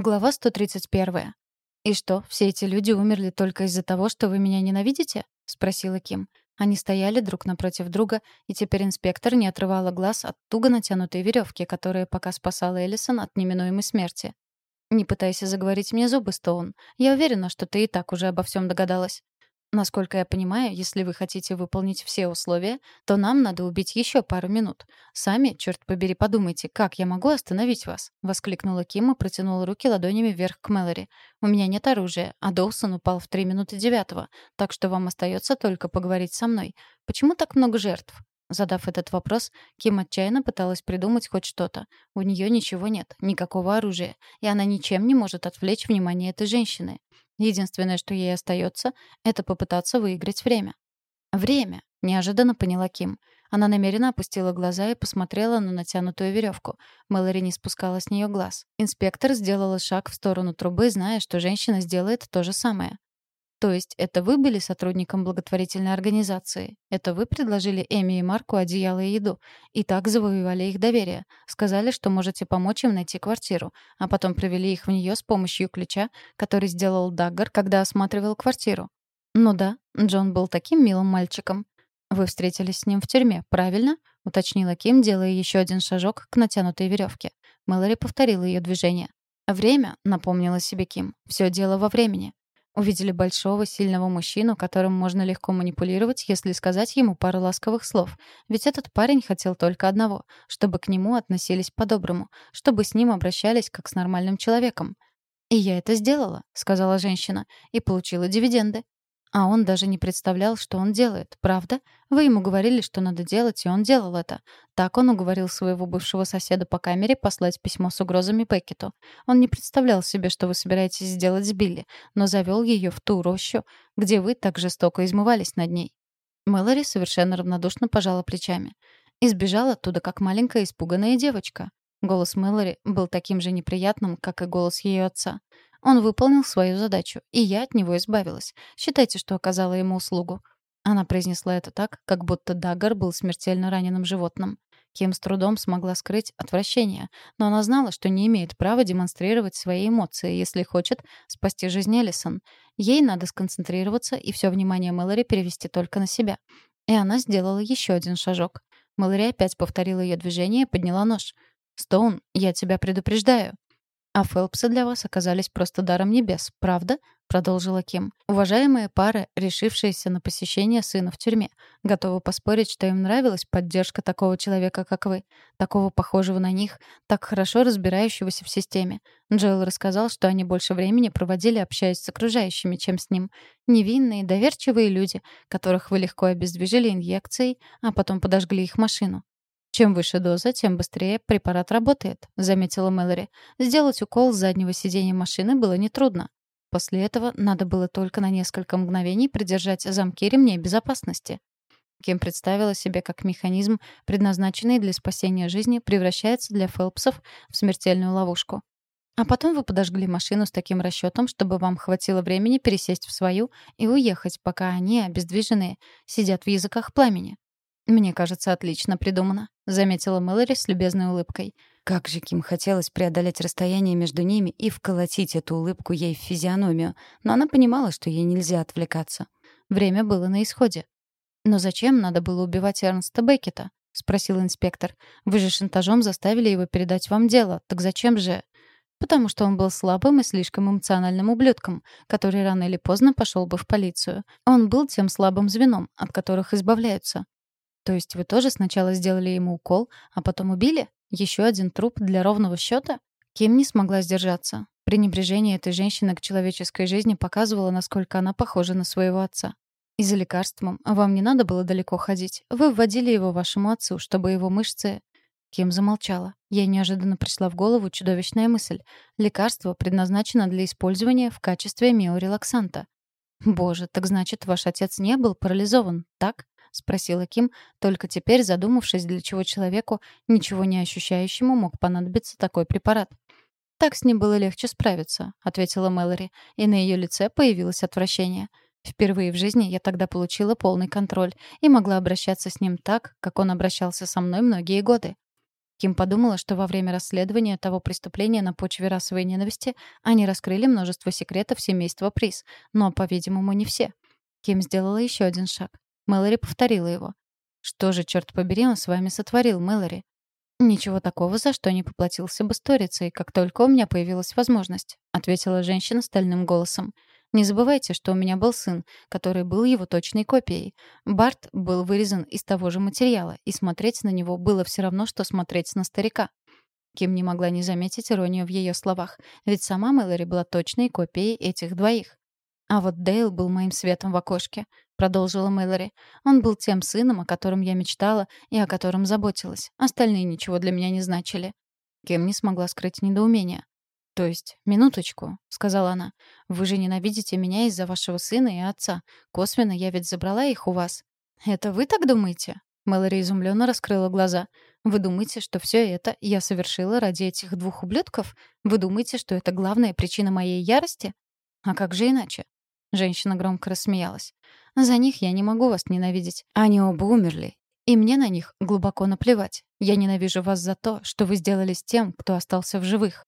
Глава 131. «И что, все эти люди умерли только из-за того, что вы меня ненавидите?» — спросила Ким. Они стояли друг напротив друга, и теперь инспектор не отрывала глаз от туго натянутой веревки, которая пока спасала Эллисон от неминуемой смерти. «Не пытайся заговорить мне зубы, Стоун. Я уверена, что ты и так уже обо всем догадалась. Насколько я понимаю, если вы хотите выполнить все условия, то нам надо убить еще пару минут. Сами, черт побери, подумайте, как я могу остановить вас?» — воскликнула Ким и протянула руки ладонями вверх к Мэлори. «У меня нет оружия, а Доусон упал в три минуты девятого, так что вам остается только поговорить со мной. Почему так много жертв?» Задав этот вопрос, Ким отчаянно пыталась придумать хоть что-то. У нее ничего нет, никакого оружия, и она ничем не может отвлечь внимание этой женщины. Единственное, что ей остается, это попытаться выиграть время. «Время», — неожиданно поняла Ким. Она намеренно опустила глаза и посмотрела на натянутую веревку. Мэлори не спускала с нее глаз. Инспектор сделала шаг в сторону трубы, зная, что женщина сделает то же самое. То есть это вы были сотрудником благотворительной организации? Это вы предложили Эми и Марку одеяло и еду? И так завоевали их доверие? Сказали, что можете помочь им найти квартиру, а потом привели их в нее с помощью ключа, который сделал Даггар, когда осматривал квартиру? Ну да, Джон был таким милым мальчиком. Вы встретились с ним в тюрьме, правильно? уточнила Ким, делая еще один шажок к натянутой веревке. Мэлори повторила ее движение. «Время», — напомнила себе Ким. «Все дело во времени. Увидели большого, сильного мужчину, которым можно легко манипулировать, если сказать ему пару ласковых слов. Ведь этот парень хотел только одного — чтобы к нему относились по-доброму, чтобы с ним обращались как с нормальным человеком. «И я это сделала», — сказала женщина, — «и получила дивиденды. А он даже не представлял, что он делает, правда? Вы ему говорили, что надо делать, и он делал это. Так он уговорил своего бывшего соседа по камере послать письмо с угрозами Беккету. Он не представлял себе, что вы собираетесь сделать с Билли, но завел ее в ту рощу, где вы так жестоко измывались над ней. Мэлори совершенно равнодушно пожала плечами. Избежала оттуда, как маленькая испуганная девочка. Голос Мэлори был таким же неприятным, как и голос ее отца. Он выполнил свою задачу, и я от него избавилась. Считайте, что оказала ему услугу». Она произнесла это так, как будто Даггар был смертельно раненым животным. Ким с трудом смогла скрыть отвращение, но она знала, что не имеет права демонстрировать свои эмоции, если хочет спасти жизнь Эллисон. Ей надо сконцентрироваться и все внимание Мэлори перевести только на себя. И она сделала еще один шажок. Мэлори опять повторила ее движение и подняла нож. «Стоун, я тебя предупреждаю». А Фелпсы для вас оказались просто даром небес, правда? продолжила Ким. Уважаемые пары, решившиеся на посещение сына в тюрьме, готовы поспорить, что им нравилась поддержка такого человека, как вы, такого похожего на них, так хорошо разбирающегося в системе. Джоэл рассказал, что они больше времени проводили, общаясь с окружающими, чем с ним. Невинные, доверчивые люди, которых вы легко обездвижили инъекцией, а потом подожгли их машину. «Чем выше доза, тем быстрее препарат работает», — заметила Мэлори. Сделать укол с заднего сиденья машины было нетрудно. После этого надо было только на несколько мгновений придержать замки ремней безопасности. Ким представила себе, как механизм, предназначенный для спасения жизни, превращается для Фелпсов в смертельную ловушку. А потом вы подожгли машину с таким расчетом, чтобы вам хватило времени пересесть в свою и уехать, пока они, обездвиженные, сидят в языках пламени. «Мне кажется, отлично придумано», — заметила Мэлори с любезной улыбкой. Как же Ким хотелось преодолеть расстояние между ними и вколотить эту улыбку ей в физиономию, но она понимала, что ей нельзя отвлекаться. Время было на исходе. «Но зачем надо было убивать Эрнста Беккета?» — спросил инспектор. «Вы же шантажом заставили его передать вам дело. Так зачем же...» «Потому что он был слабым и слишком эмоциональным ублюдком, который рано или поздно пошел бы в полицию. Он был тем слабым звеном, от которых избавляются. То есть вы тоже сначала сделали ему укол, а потом убили? Еще один труп для ровного счета? Ким не смогла сдержаться. Пренебрежение этой женщины к человеческой жизни показывало, насколько она похожа на своего отца. И за лекарством вам не надо было далеко ходить. Вы вводили его вашему отцу, чтобы его мышцы... Ким замолчала. Ей неожиданно пришла в голову чудовищная мысль. Лекарство предназначено для использования в качестве миорелаксанта. Боже, так значит, ваш отец не был парализован, так? — спросила Ким, только теперь задумавшись, для чего человеку, ничего не ощущающему, мог понадобиться такой препарат. «Так с ним было легче справиться», — ответила Мэлори, и на ее лице появилось отвращение. Впервые в жизни я тогда получила полный контроль и могла обращаться с ним так, как он обращался со мной многие годы. Ким подумала, что во время расследования того преступления на почве расовой ненависти они раскрыли множество секретов семейства Приз, но, по-видимому, не все. Ким сделала еще один шаг. Мэлори повторила его. «Что же, черт побери, он с вами сотворил, Мэлори?» «Ничего такого, за что не поплатился бы сторицей, как только у меня появилась возможность», — ответила женщина стальным голосом. «Не забывайте, что у меня был сын, который был его точной копией. Барт был вырезан из того же материала, и смотреть на него было все равно, что смотреть на старика». Ким не могла не заметить иронию в ее словах, ведь сама Мэлори была точной копией этих двоих. А вот Дейл был моим светом в окошке продолжила Мэлори. Он был тем сыном, о котором я мечтала и о котором заботилась. Остальные ничего для меня не значили. Кем не смогла скрыть недоумение. «То есть, минуточку», — сказала она. «Вы же ненавидите меня из-за вашего сына и отца. Косвенно я ведь забрала их у вас». «Это вы так думаете?» Мэлори изумленно раскрыла глаза. «Вы думаете, что все это я совершила ради этих двух ублюдков? Вы думаете, что это главная причина моей ярости? А как же иначе?» Женщина громко рассмеялась. За них я не могу вас ненавидеть. Они оба умерли. И мне на них глубоко наплевать. Я ненавижу вас за то, что вы сделали с тем, кто остался в живых.